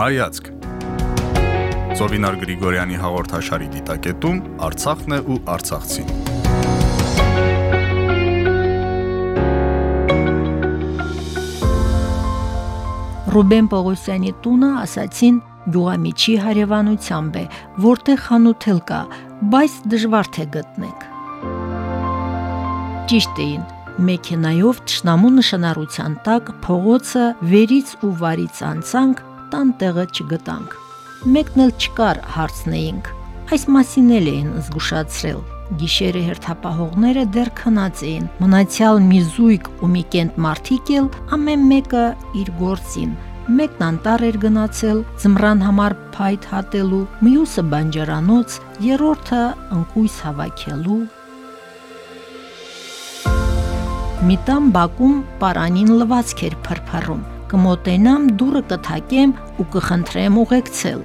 Հայացք Զովինար Գրիգորյանի հաղորդաշարի դիտակետում Արցախն է ու Արցախցին։ Ռուբեն Պողոսյանի տունը ասացին գյուղամիջի հարևանությամբ է, որտեղ խանութ կա, բայց դժվար թե գտնեք։ Ճիշտ էին, մեքենայով ճշնամու նշանառության տակ փողոցը վերից ու վարից անցանք, տան տեղը չգտանք։ Մեկն էլ չկար հարցնեինք։ Այս մասին էլ էին զգուշացրել։ Գիշերը հերթապահողները դեռ քնած էին։ Մնացյալ մի զույգ ու մի կենտ մարդիկ էլ ամեն մեկը իր գործին։ Մեկն անտառ էր գնացել ձմռան համար փայտ հատելու, մյուսը բանջարանոց, երրորդը ընկույս հավաքելու։ Միտամ բակում պարանին լվացք էր փրփռում կմոտենամ դուրը կթակեմ ու կխնդրեմ ուղեկցել,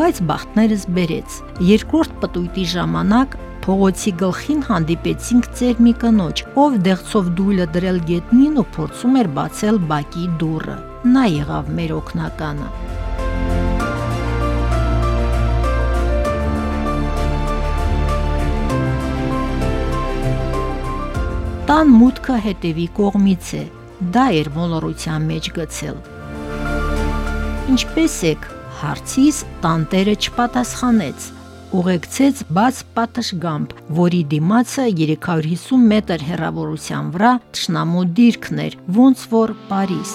բայց բախտներս բերեց։ Երկրորդ պտույտի ժամանակ փողոցի գլխին հանդիպեցինք ծեր մի կնոջ, ով դեղցով դույլը դրել գետնին ու փորձում էր բացել բակի դուռը։ Նա եղավ մեր օկնականը։ Տան մուտքը հետևի կողմից է, Դա էր մոլորության մեջ գցել։ Ինչպես եք հարցիս տանտերը չպատասխանեց ուղեկցեց բաց պատշգամբ, որի դիմացը 350 մետր հեռավորության վրա ճշնամու դիրքն էր, ոնց որ Փարիզ։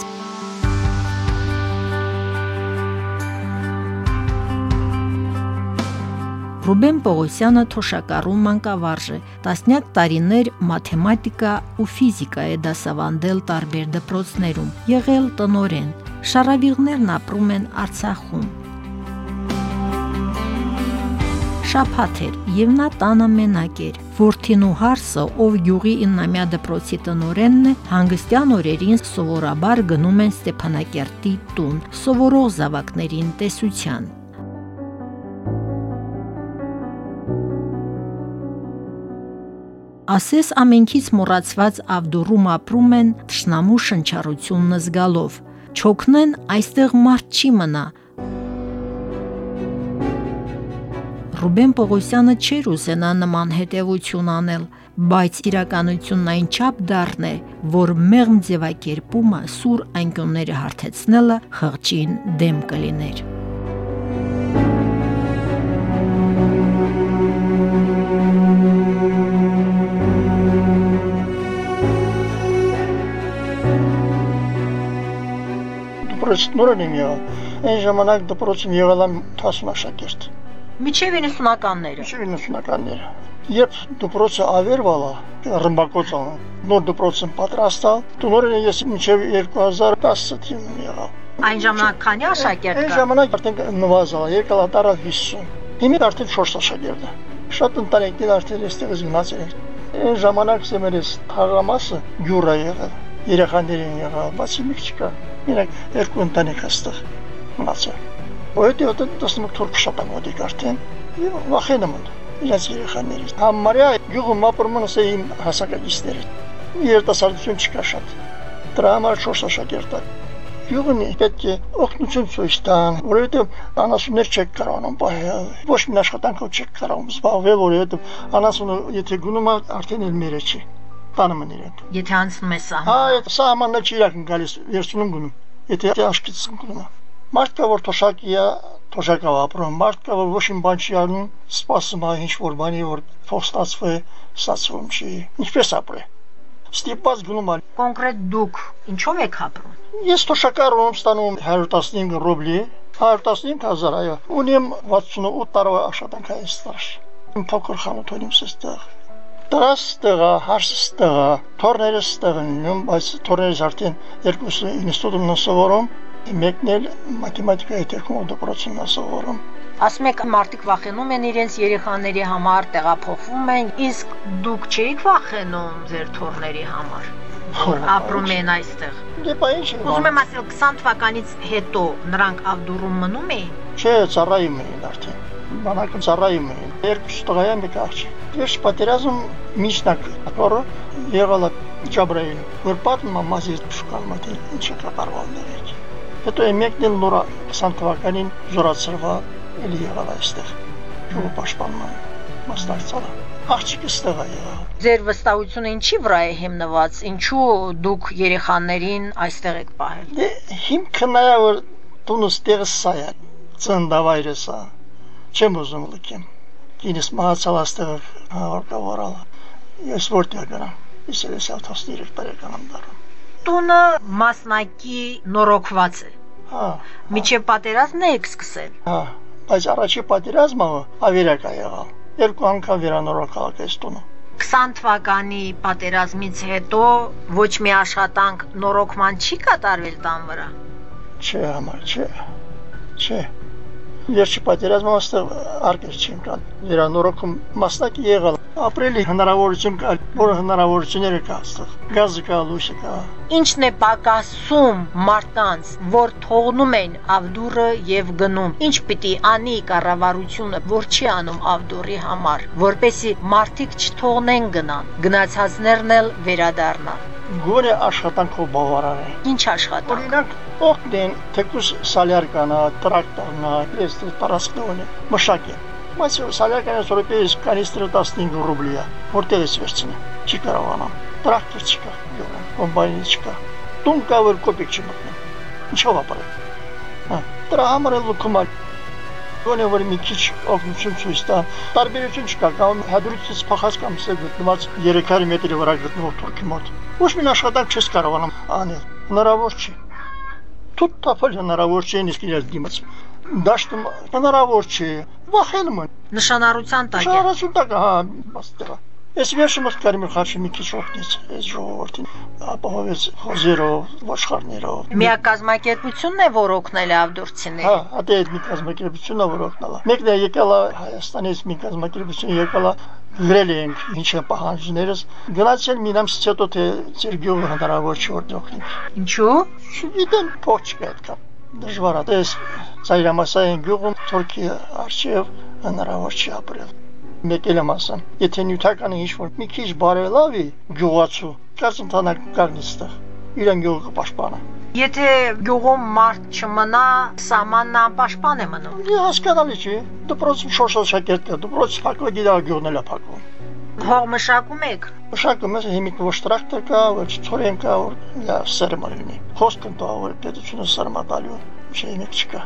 Ռուբեն Պողոսյանը թոշակառու մանկավարժ է։ Տասնյակ տարիներ մաթեմատիկա ու ֆիզիկա է դասավանդել տարբեր դպրոցներում։ Եղել տնորեն։ Շարավիղներն ապրում են Արցախում։ Շափաթ էր եւ նա տանը մենակ էր։ Որդին ու հարսը, ով յուղի 9-ամյա դպրոցի տնորենն է, հանգստյան օրերին սովորաբար գնում են Ստեփանակերտի տուն, սովորող զավակներին տեսության։ Ասես ամենքից մոռացված Ավդուրում ապրում են ճշնամու շնչառությունն զգալով։ Չոքնեն այստեղ մարդ չի մնա։ Ռուբեն Պողոսյանը չէր ուզենա նման հետևություն անել, բայց իրականությունն այն չափ դառն է, որ մեղմ ձևակերպումը սուր անկյունները հարթեցնելը խղճին դեմ կլիներ։ դպրոց նորն եմ եղել։ Այն ժամանակ դպրոցում եղել եմ 10 աշակերտ։ Միջև 90-ականները։ Միջև 90-ականները։ Երբ դպրոցը ավերվալա, ռմբակոց անը, նոր դպրոցն պատրաստալ, դուրը ես միջև 2010 թիվում եղավ։ Այն ժամանակ քանի աշակերտ կա։ Այն ժամանակ արդեն նվազալ, եկալ տարավ 50։ Հիմա արդեն 4 աշակերտ է։ Շատ ընտանիքներ արդեն այստեղ զգնացել են։ Այն ժամանակ սեմերես թաղամասը գյուրա եղել երեխաներին եղավ, բացի մի չկա։ Մենակ երկու ընտանիք հստեղ մնացել։ Որտեղ դե տեսնում եք թուրք շատ ամոդիկ արդեն, եւ վախենում են իրաց երեխաներից։ Համարյա գյուղում ապրում են ասե իմ հասակակիցները։ Երիտասարդություն չկա շատ։ Դրա համար շոշ աշակերտ է։ Գյուղն պետք է օգնություն ցույց տան, որովհետեւ անասուններ չեք կարողանում պահել։ Ոչ մի աշխատանքով չեք կարողում զբաղվել, որովհետեւ անասունը եթե գնում է, արդեն էլ մերը չի տանում են իրենք։ Եթե անցնում է սահման։ Հա, այդ սահմանն չի իրական գալիս, վերցնում գնում։ Եթե աշկից գնում։ Մարդ կա որ թոշակի է, թոշակով ապրում, մարդ կա որ ոչ մի բան չի անում, սպասում է ինչ որ բանի որ փող ստացվի, ստացվում չի։ Ինչպես ապրե։ Ստիպված գնում է։ Կոնկրետ դուք ինչով եք ապրում։ Ես թոշակարում ստանում 115 ռուբլի, 115000, այո։ Ունեմ 68 տարվա աշխատանքային ստաժ։ Փոքր խանութ ունեմ ստեղ Տղաս տղա, հարսս տղա, թորներս տղան եմ, բայց թորներս արդեն երկուսը ինստիտուտում են սովորում, մեկն էլ մաթեմատիկայի տեխնոլոգիա դպրոցում է սովորում։ Ասում եք մարդիկ վախենում են իրենց երեխաների համար, տեղափոխվում են, իսկ դուք չէիք վախենում ձեր թորների համար ապրում են այստեղ։ Դե բա ինչ։ Ուզում եմ ասել 20 թվականից հետո նրանք Ավդուրում մնում էին։ Չէ, ծառայում էին արդեն բանակը ծառայում էին։ Երկու տղայա մի կաղջ։ Ես պատերազմ միջնակ որը եղալա Ջաբրայիլ, որ պատմում ամազից փշկալմատի ինչ կապարվաններ։ Հետո եմեկն էլ նորա 20 թվականին զորացրվա էլ եղավ այստեղ։ Գյուղ պաշտպանման մասնակցալա։ Աղջիկը ստեղ է եղավ։ Ձեր վստահությունը ինչի վրա է հիմնված։ Ինչու դուք երեխաներին այստեղ եք պահել։ դե Հիմքը նա որ տունը ստեղս սա է, ծնդավայրը սա։ Չեմ ուզում լքեմ։ Ինձ մահացավ այստեղ հաղորդավարալ։ Ես որտեղ գնամ։ էլ ես 13 տարեկան դառնում։ Տունը մասնակի նորոգված է։ Հա, Միջև պատերազմն եք սկսել։ հա, բայց առաջի պատերազմը ավերակ է եղավ։ Երկու անգամ վերանորոգալ այս տունը։ 20 թվականի պատերազմից հետո ոչ մի աշխատանք նորոգման չի կատարվել տան վրա։ Չէ, համար, չէ։ Չէ։ Վերջի պատերազմը աստեղ արկեր չեն կան։ Վերանորոգում մասնակի եղալ։ Ապրելի հնարավորություն կա, որ հնարավորությունները կա աստեղ։ Գազը կա, լույսը կա։ Ինչն է պակասում մարդկանց, որ թողնում են Ավդուրը եւ գնում։ Ինչ պիտի անի կառավարությունը, որ չի անում Ավդուրի համար, որպեսի մարդիկ չթողնեն գնան, գնացածներն էլ վերադառնան։ Գոնե աշխատանքով բավարար է։ Ինչ աշխատանք։ Օրինակ, օգնեն թեկուս սալյարկանա, տրակտորնա, ես տարածքնողն է, մշակեն։ Բայց սալյարկանից որպես կանիստրը 15 ռուբլի է, որտեղից վերցնեմ, չի կարողանամ, տրակտոր չկա, յորը, կոմբայնի չկա, տուն կա, որ կոպիկ չմտնեմ, ինչով ապրել, հա, դրա համար է լուքումալ, գոնե որ մի քիչ օգնություն ցույց տա։ Տարբերություն չկա, կամ հադրուցից փախած կամ սեր գտնված 300 մետրի վրա գտնվող թուրքի մոտ։ Ոչ մի աշխատանք չես կարողանում անել։ Հնարավոր չի։ Թուտ տապել հնարավոր չէ, իսկ իրաց դիմաց։ Դաշտում հնարավոր չի։ Վախենում են։ Նշանառության տակ է։ Շարասուն տակ, հա, բաստրա։ Ես վերջը մս կարմիր խաչի մի քիչ օգնեց այս ժողովրդին, ապահովեց խոզերով, ոչխարներով։ Միակազմակերպությունն է, որ օգնել է ավդուրցիներին։ Հա, ատե այդ մի կազմակերպությունն է որ օգնալա։ Մեկն է եկել է Հայաստանից մի կազմակերպություն եկել է գրել ենք ինչ է պահանջներս գնացել մի ամսից հետո թե ծեր գյուղը հնարավոր չի որ օգնենք Ինչու։ չգիտեմ փոչ պետք է դժվար է դες ծայրամասային գյուղում թուրքի արշիվ հնարավոր չի ապրել մեկ էլ եմ ասում եթե նյութականը ինչ որ մի քիչ բարելավի գյուղացու կարծեմ թանակ կանգնստեղ իրեն գյուղը կպաշտպանա Եթե գյուղում մարդ չմնա, սամանն անպաշտպան է մնում։ Դե հասկանալի չի դպրոցում շոշալ շակերտ կա դպրոց փակվի դիա գյուղն էլ է փակվում Հող մշակում եք։ Մշակում ես հիմիկ ոչ տրակտոր կա, ոչ ծորեն կա, որ լա սերմա լինի։ Խոսքն տա որ պետությունը սերմա տալու, չէ հիմիկ չկա։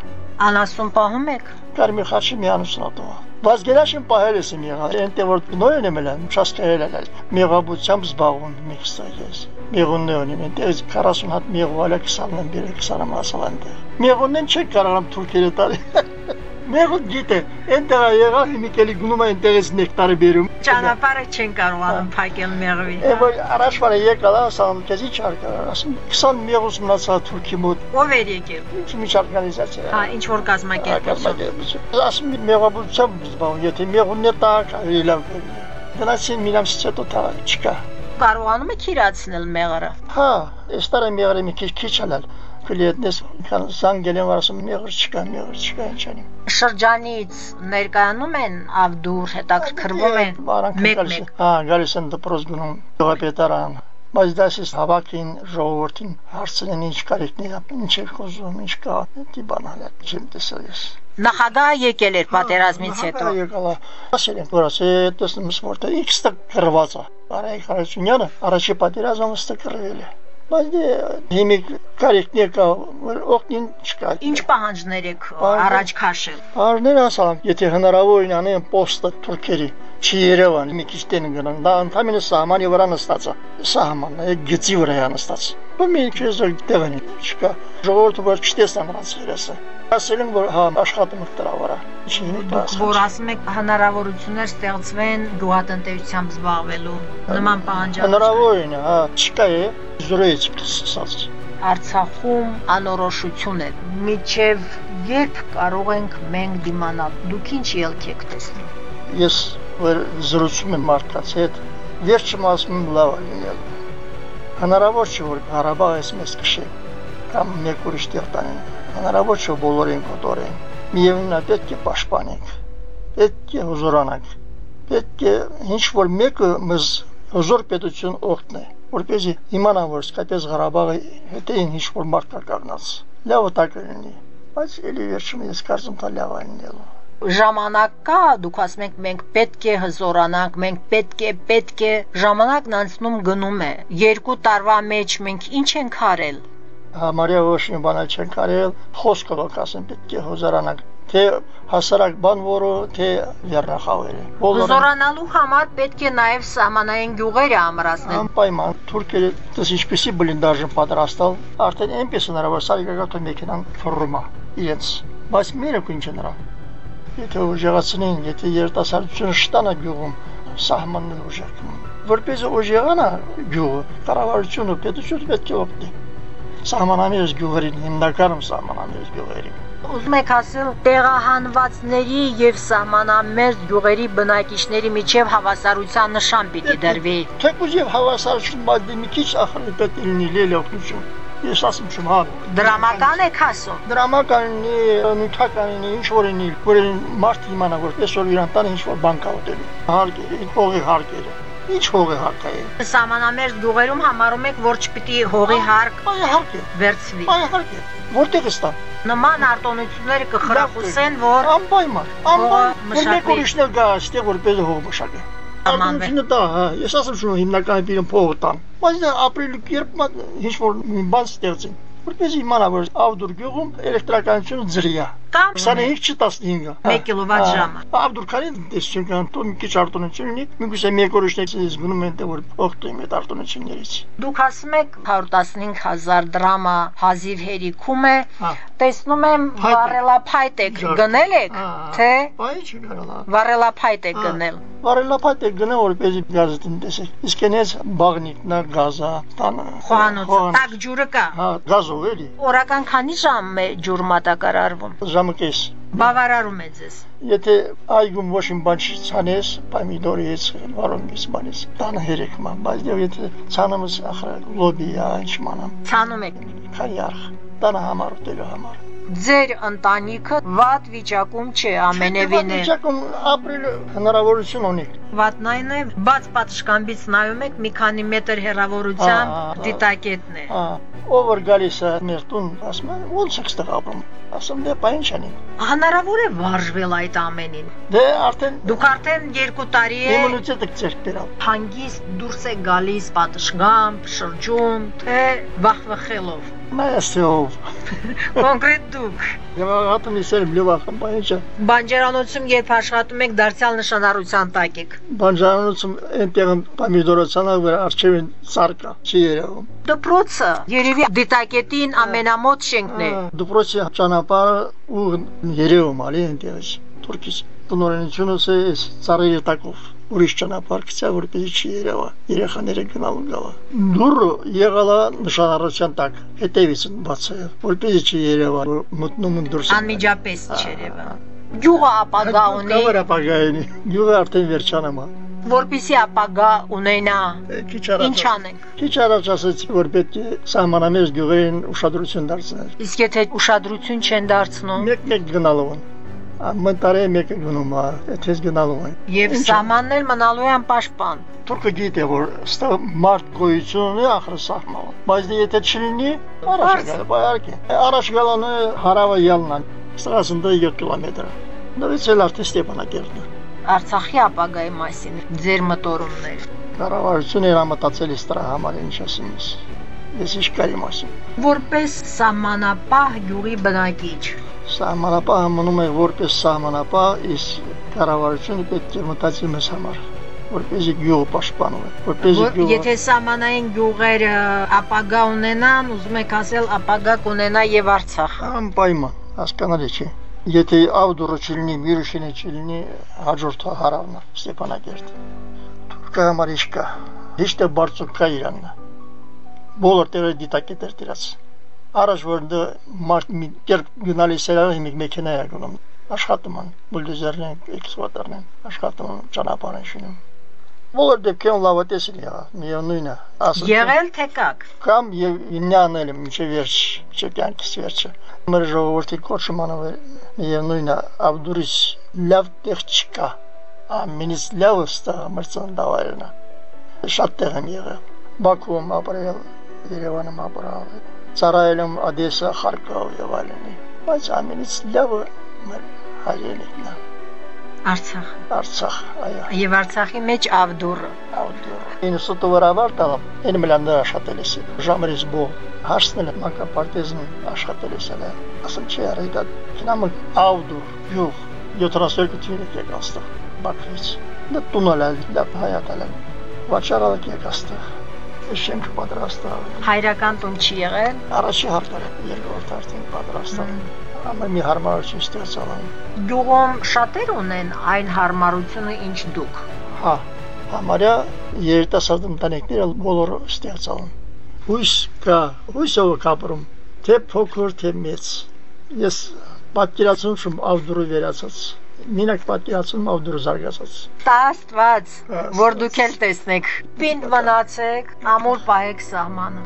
Անասուն պահում եք։ Կարմիր խաչի մի անուսնատով։ Բայց գերաշին պահել ես իմ եղա, այնտեղ որ նոյն եմ ելան, չասկայել էլ։ Մեղաբությամբ զբաղվում միքստայես։ Մեղունն ունին, այնտեղ 40 հատ մեղուալա 20-ն են բերել 20 մասալ այնտեղ։ Մեղունն չեք կարողամ թուրքերը տալ։ Մեղուտ գիտե, այնտեղ եղա հիմիկելի գնում է այնտեղից նեկտարը բերում։ Ճանապարհը չեն կարողանում փակել մեղվի։ Է որ առաջվա եկալ ասամ, քեզի չարկա, ասում 20 մեղուս մնացա թուրքի մոտ։ Ով էր եկել։ Ինչ մի օրգանիզացիա։ Հա, ինչ որ կազմակերպություն։ Ասում մեղաբուծությամբ զբաղվում, եթե մեղունն է տակ, լավ կլինի։ Գնացին մի ամսից հետո դա չկա։ Կարողանում եք իրացնել մեղրը։ Հա, այս տարի մեղրը մի քիչ քիչ ալալ կլիետնես կան զանգել են ասում մեղր չկա, մեղր չկա, ինչ անիմ։ Շրջանից ներկայանում են ավդուր, հետաքրքրվում են մեկ-մեկ։ Հա, գալիս են դպրոց գնում գյուղապետարան։ Բայց դասից հավաքին ժողովրդին հարցնեն ինչ կարիքն է, ինչ է խոսում, ինչ կա, դի բանալ է, չեմ տեսել ես։ Նախագահը եկել էր պատերազմից հետո։ Եկալա։ Ասել են, որ ասե, տեսնում ես որտեղ X-ը կրված է։ Արայք Հարությունյանը առաջի պատերազմը ստը կրվել է բայց դե հիմիկ կարիքն եկա որ օգնին չկա Ինչ պահանջներ եք առաջ քաշել։ Արներ ասալам եթե հնարավորին անեն պոստը թուրքերի չի Երևան մի քիչ տեն գնան դա ընդամենը սահմանի վրա նստած է սահմանն է գծի վրա է նստած ու մի քիչ տեղն չկա ժողովուրդը որ չտեսնան նրանց երեսը ասել են որ հա աշխատում եք դրա վրա Դուք որ ասում եք հնարավորություններ ստեղծվեն գյուղատնտեսությամբ զբաղվելու նման պահանջարկներ հնարավորին հա չկա է զրոյից սկսած Արցախում անորոշություն է միջև երբ կարող ենք մենք դիմանալ դուք ինչ ելք եք տեսնում ես որ զրուցում եմ մարդկանց հետ վերջում ասում եմ լավ է լինել հնարավոր չէ որ Ղարաբաղը մեզ քշի կամ մեկ ուրիշ տեղ տանեն հնարավոր չէ բոլորին կոտորեն միևնույն է պետք է պաշտպանենք պետք է հզորանանք պետք է ինչ որ մեկը մեզ հզոր պետություն օգնի որպեսզի իմանան որ սկայպես Ղարաբաղը հետեին ինչ որ մարդ կա կանգնած լավ տակ լինի բայց էլի վերջում ես կարծում թա լավ լինելու ժամանակ կա, դուք ասում եք մենք պետք է հզորանանք, մենք պետք է, պետք է, ժամանակն անցնում գնում է։ Երկու տարվա մեջ մենք ինչ ենք արել։ Համարյա ոչ մի բան չենք արել, խոսքը ոնք ասեմ պետք է հզորանանք թե հասարակ բան որը թե վերնախավերը։ Հզորանալու համար պետք է նաև սահմանային գյուղերը ամրացնել։ Անպայման թուրքերը դες ինչպեսի բլինդաժ պատրաստալ, արդեն այնպես հնարավոր սարիկակատու մեքենան ֆռումա իրենց։ Բայց մերը քույն չնրա։ Եթե ուժեղացնեն, եթե երիտասարդությունը շտանա գյուղում, սահմանն ուժեղում։ Որպես ուժեղանա գյուղը, կառավարությունը պետությունը պետք է օգնի։ Սահմանամերս գյուղերին, հիմնականում սահմանամերս գյուղերին։ Ուզում եք ասել տեղահանվածների եւ սահմանամերձ գյուղերի բնակիչների միջև հավասարության նշան պիտի դրվի։ Թեկուզ եւ հավասարություն, բայց մի քիչ ախր պետք է լինի լելոքություն։ Ես ասում չեմ հա։ Դրամական եք ասում։ Դրամականինի, նյութականինի, ինչ որ ինի, որ մարդ իմանա որ այսօր իրան տանը ինչ որ բան կա ուտելու։ Հարկերը, հողի հարկերը։ Ինչ հողի հարկ է։ Սամանամերձ գյուղերում համարում եք, որ չպիտի հողի հարկ հարկ է։ վերցվի։ Այ հարկ է։ Որտեղ է ստա։ Նման արտոնությունները կխրախուսեն, որ Անպայման, անպայման։ Որ մեկ ուրիշն էլ գա այստեղ որպես հող մշակի։ Արտոնությունը դա, հա, ես ասում છું հիմնականում իրեն փողը տան։ Բայց դա ապրիլի երբ ինչ որ բան ստեղծին որպես իմանա որ Ավդուր գյուղում էլեկտրականությունը ջրի է կամ 25 չի 15-ը 1 կիլովատ ժամը տեսություն կան տուն մի քիչ արտոնություն ունի միգուցե մի կորոշներից գնում են որ օգտվում այդ արտոնություններից Դուք ասում եք 115000 դրամա հազիվ հերիքում է Հա։ տեսնում եմ Փայտ է։ վառելափայտ եք գնել եք թե Բայ չի կարողա վառելափայտ եք Հա։ գնել Վարելապատ է գնա որպեսի գազը տեսեք իսկ այնպես բաղնիկնա գազա տանը խոհանոցը տակ ջուրը կա հա գազով էլի օրական քանի ժամ է ջուր մատակարարվում ժամը կես բավարարում է ձեզ Եթե այգում ոչ մի բան չցանես, պամիդորից, վարոնից բանից, տանը երեք ման, բայց դե եթե ցանամս ախր լոբի է, ինչ մանամ, ցանում եք քանի արխ, տանը համար ուտելու համար։ ձեր ընտանիքը վատ վիճակում չէ ամենևին է Վիճակում ապրել հնարավորություն ունի։ վատն այն է բաց պատշգամբից նայում եք մի քանի մետր հեռավորությամբ դիտակետն է ով որ գալիս է մեր տուն, ասում է, ո՞նց եք ստեղ ապրում։ Ասում դե պայն չանի։ հնարավոր է վարժվել այդ ամենին Դե արդեն դուք արդեն 2 տարի է իմունիտետը ձեր բերալ։ հանգիստ դուրս է գալիս պատշգամբ շրջում թե վախվխելով Մայստով։ կոնկրետ դուք Եվ հատում իսեր լյուվախ պայնչը։ բանջարանոցում երբ աշխատում եք դարձյալ նշանառության տակ եք Բանջարանոցում այնտեղ պամիդորացանը վրա արչևին սարկա չի երևում։ դպրոցը երևի դիտակետին ամենամոտ շենքն է Դպրոցի ճանապարհը ու երևում ալի այնտեղից։ Թուրքից տնօրենությունս է ծառերի տակով ուրիշ ճանապարհ գցա որպեսզի չի երևա երեխաները գնալու գալա դուրը եղալա նշանառության տակ հետևից բացել որպեսզի չի երևա մտնում են դուրս անմիջապես չերևա գյուղը ապագա ունի Կավերա պագայինի գյուղը արդեն վերջանում է որպիսի ապագա ունենա ինչ անենք քիչ առաջ ասացի որ պետք է սահմանամերձ գյուղերին ուշադրություն դարձնել իսկ եթե ուշադրություն չեն դարձնում մեկ-մեկ գնալու են ամեն տարի մեկը գնում է այդպես գնալու են եւ Ինչ- սահմաններ մնալու են պաշտպան Թուրքը գիտե որ ստա մարդ գոյություն ունի ախր սահման բայց եթե չլինի առաջ գալը բայարքի առաջ գալանը հարավը ելնան սրասնդը 7 կիլոմետր դրանից էլ արդեն Ստեփանակերտն է Արցախի ապագայի մասին ձեր մտորումներ կառավարությունը իր մտածել է դրա համար ինչ ասում ես ես ինչ կարիմ ասում որպես սահմանապահ գյուղի բնակիչ սահմանապահը մնում է որպես սահմանապահ իսկ կառավարությունը պետք է մտածի մեզ համար որպեսզի գյուղը պաշտպանվի որպեսզի Որ- գյուղը Եթե սահմանային գյուղերը ապագա ունենան, ուզում եք ասել ապագա կունենա եւ Արցախը։ Անպայման, հասկանալի չէ։ Եթե ավդուրը չլինի, միրուշինը չլինի, հաջորդը հարավն է, Ստեփանակերտ։ Թուրքը համար ինչ կա։ Հիշտ է բարձր կա Իրանն։ Բոլոր տեղը դիտակետեր դրած։ Առաջ որ մարդ մի կերպ գնալիս էր, մի մեքենա է գնում։ Աշխատում են, բուլդոզերն են, էքսկավատորն են, աշխատում են, ճանապարհ են շինում։ Բոլոր դեպքերում լավ է տեսել եղա, միևնույնն է։ եմ, Եղել թե կակ։ կամ եւ ինյանել եմ մինչեւ վերջ, մինչեւ կյանքից վերջը։ Մեր ժողովրդի կոչմանը միևնույնն է, Աբդուրիս լավ տեղ չկա։ Ամենից լավը ստա մեր ծնդավայրն է։ Շատ տեղ եմ եղել։ Բաքվում ապրել, Երևանում ապրալ։ Ծառայել եմ Օդեսա, Խարկով եւ այլն։ Բայց ամենից լավը մեր հայրենիքն է։ Արցախ։ Արցախ, այո։ Եվ Արցախի մեջ Ավդուրը։ Ավդուր։ Ինստիտուտը վրավար տալ, այն մլանդը աշխատել է։ Ժամերից բո հասնել մանկապարտեզն աշխատել է։ Ասեմ չի արի դա քնամը Ավդուր, յուղ 72 թիվը եկաստը Բաքվից։ Դա տունալա դա հայատալա։ Վաճառալ եկաստը։ Շենք պատրաստալ։ Հայրական տուն չի եղել։ Առաջի հարկը երկրորդ արդեն պատրաստալ ամեն մի հարմարություն ստեղծալ։ Գյուղում շատեր ունեն այն հարմարությունը, ինչ դուք։ Հա, համարյա երիտասարդ ընտանիքները բոլորը ստեղծալ։ Հույս կա, հույսով կապրում, թե փոքր, թե մեծ։ Ես պատկերացնում եմ ավդուրը վերացած մինակ պատկերացնում ավդուրը զարգացած։ Տա Աստված, որ դուք էլ տեսնեք։ Պինդ մնացեք, ամուր պահեք սահմանը։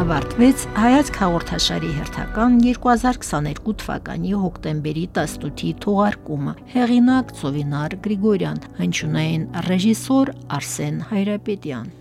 ավարտվեց հայացք հաղորդաշարի հերթական 2022 թվականի հոկտեմբերի 18-ի թողարկումը։ Հեղինակ Ծովինար Գրիգորյան, հնչյունային ռեժիսոր Արսեն Հայրապետյան։